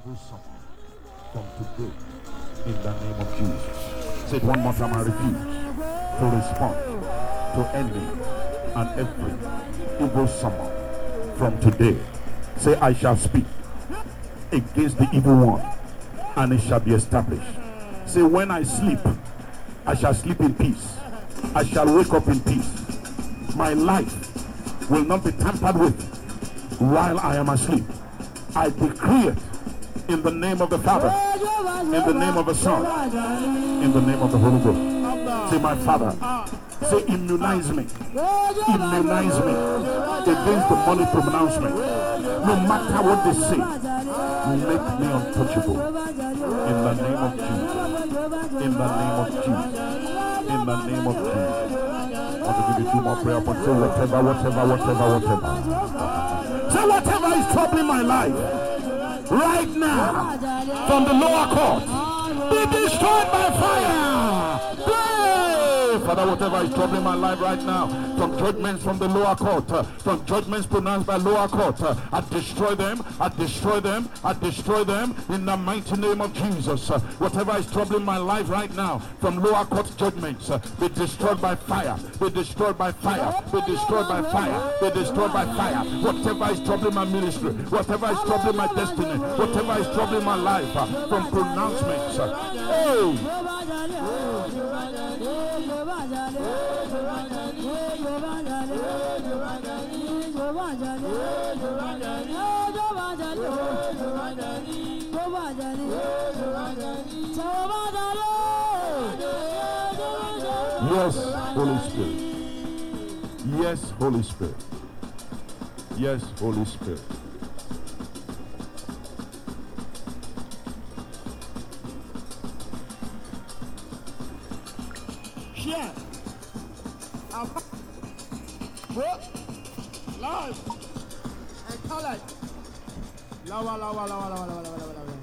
evil someone from today in the name of Jesus. Say one more time. I refuse to respond to any and every evil summer from today. Say, I shall speak against the evil one, and it shall be established. Say, when I sleep, I shall sleep in peace. I shall wake up in peace. My life will not be tampered with while I am asleep. I decree it in the name of the Father, in the name of the Son, in the name of the Holy Ghost. Say, my Father, say, immunize me, immunize me against the money pronouncement. No matter what they say, make me untouchable. In the name of Jesus. In the name of Jesus. In the name of Jesus. I want to give you two more prayer points. Say whatever, whatever, whatever, whatever. Say whatever is troubling my life right now from the lower court be destroyed by fire. Father, whatever is troubling my life right now, from judgments from the lower court, uh, from judgments pronounced by lower court, uh, I destroy them, I destroy them, I destroy them in the mighty name of Jesus. Uh, whatever is troubling my life right now, from lower court judgments, uh, be destroyed by fire, be destroyed by fire, be destroyed by fire, be destroyed by fire. Whatever is troubling my ministry, whatever is troubling my destiny, whatever is troubling my life, uh, from pronouncements. Yes, Holy Spirit. Yes, Holy Spirit. Yes, Holy Spirit. Share. Bro. Live. And colored. Lawa, lawa, lawa, lawa, lawa, lawa, lawa, lawa.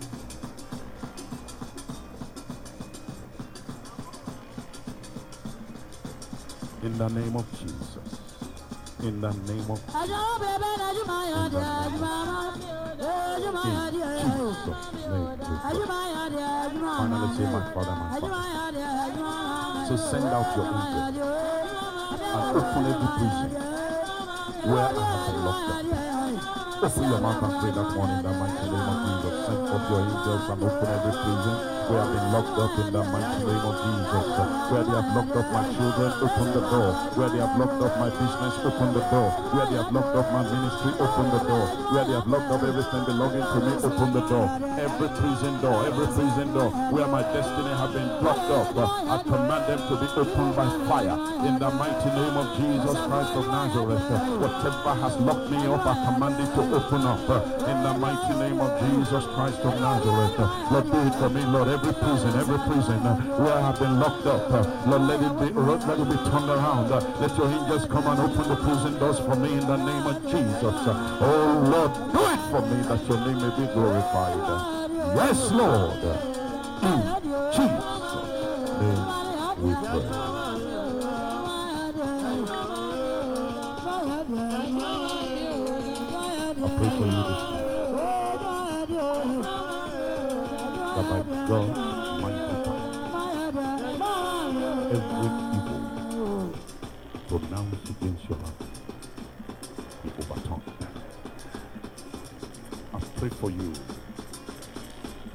In the name of Jesus. In the name of Finally say, my Father, my Father. So send out your angel and open every prison where I have locked up. Open your mouth and pray that morning in the mighty name of Jesus. Send forth your angels and open every prison where I've been locked up in the mighty name of Jesus. Where they have locked up my children, open the door. Where they have locked up my business, open the door. Where they have locked up my ministry, open the door. Where they have locked up everything belonging to me, open the door. Every prison door, every prison door where my destiny have been blocked up, I command them to be opened by fire in the mighty name of Jesus Christ of Nazareth. Whatever has locked me up, I command it to open up in the mighty name of Jesus Christ of Nazareth. Lord, do it for me, Lord. Every prison, every prison where I have been locked up, Lord, let it be, let it be turned around. Let your angels come and open the prison doors for me in the name of Jesus. Oh Lord, do it for me that your name may be glorified. Yes, Lord. In Jesus' name we pray. That by God, mighty power, every evil pronounced against your life be overturned. I pray for you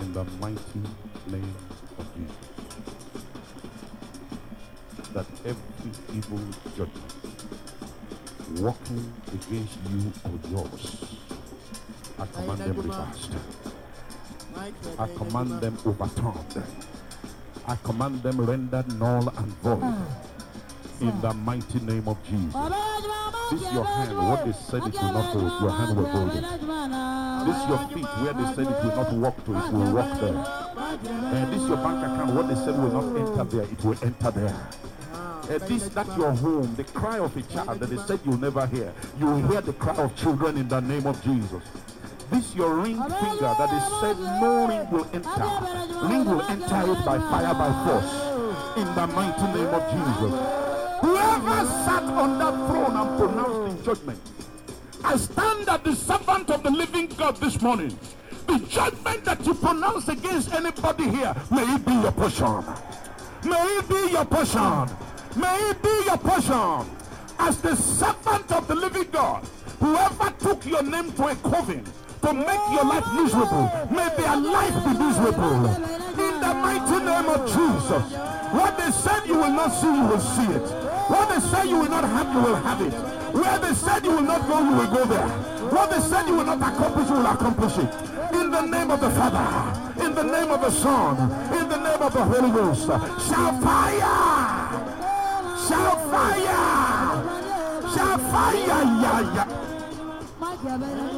in the mighty name of Jesus that every evil judgment working against you or yours, I command them reversed. I command them overturned. I command them rendered null and void. In the mighty name of Jesus. This your hand, what they said it will not hold, your hand will hold it. This your feet, where they said it will not walk to, it will walk there. And this your bank account, what they said will not enter there, it will enter there. Uh, this that your home, the cry of a child that they said you'll never hear. You will hear the cry of children in the name of Jesus. This your ring finger that is said no ring will enter. Ring will enter it by fire, by force. In the mighty name of Jesus. Whoever sat on that throne and pronounced in judgment, I stand as the servant of the living God this morning. The judgment that you pronounce against anybody here, may it be your portion. May it be your portion. May it be your portion. As the servant of the living God, whoever took your name to a coven to make your life miserable, may their life be miserable. In the mighty name of Jesus. What they said you will not see, you will see it. What they said you will not have, you will have it. Where they said you will not go, you will go there. What they said you will not accomplish, you will accomplish it. In the name of the Father, in the name of the Son, in the name of the Holy Ghost. Shall fire! Shall fire! Shall fire! Yeah, yeah.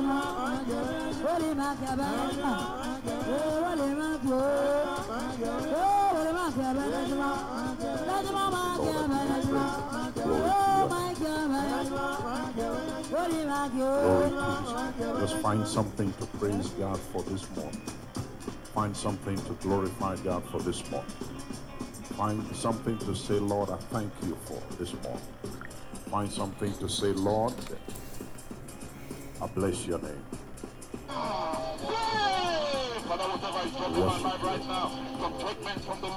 Glory to Jesus. Just find something to praise God for this morning. Find something to glorify God for this morning. Find something to say, Lord, I thank you for this morning. Find something to say, Lord, I bless your name.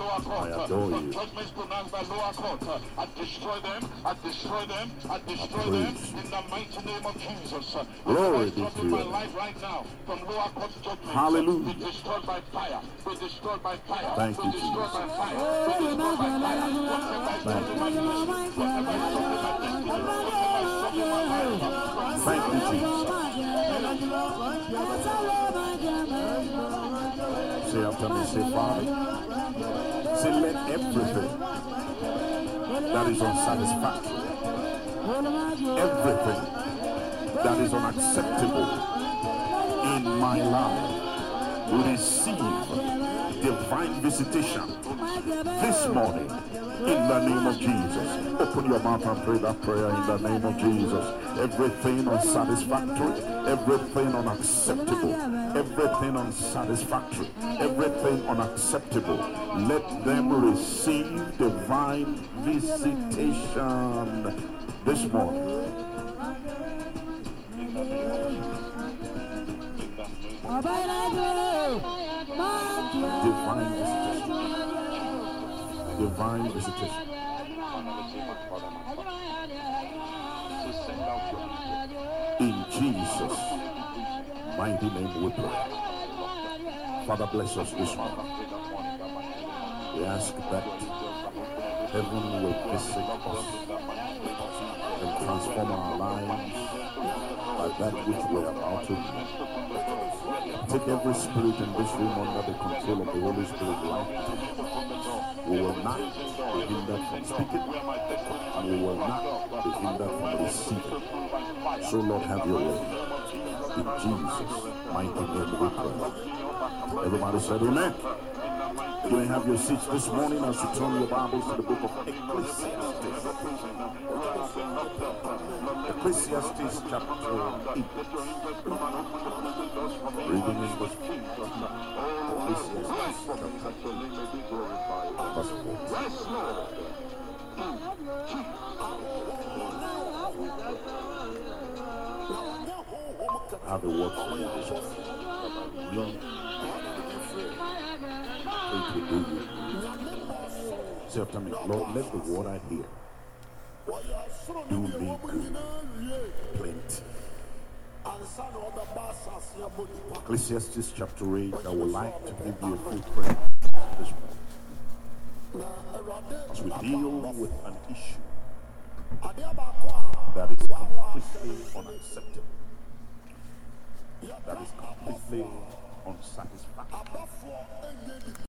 Lower court, I adore from you. judgments pronounced by lower court, uh, I destroy them, I destroy them, I destroy them you. in the mighty name of Jesus. Uh, Glory be to my your life right now, from lower court judgments, uh, Hallelujah. be destroyed by fire, be destroyed by fire, Thank you, destroyed Jesus. by fire, be destroyed by fire. Whatever is Thank dropping my Say after me, say, Father, say, let everything that is unsatisfactory, everything that is unacceptable in my life receive divine visitation this morning in the name of Jesus. Open your mouth and pray that prayer in the name of Jesus. Everything unsatisfactory, everything unacceptable, everything unsatisfactory, everything unacceptable, let them receive divine visitation this morning. Divine visitation. Divine visitation. In Jesus' mighty name we pray. Father, bless us this morning. We ask that heaven will visit us and transform our lives by that which we're about to do. Take every spirit in this room under the control of the Holy Spirit. We will not be hindered from speaking, and we will not be hindered from receiving. So, Lord, have your way. In Jesus' mighty name we pray. Everybody said amen. You may have your seats this morning as you turn your Bibles to the book of Ecclesiastes. Ecclesiastes chapter 8. Reading in verse 4. Ecclesiastes chapter 8, verse 4. I have a word for you this morning. Say after me, Lord, let the word hear do me good. Plenty. Ecclesiastes chapter 8, I would like to give you a full prayer this morning. As we deal with an issue that is completely unacceptable, that is completely unsatisfactory.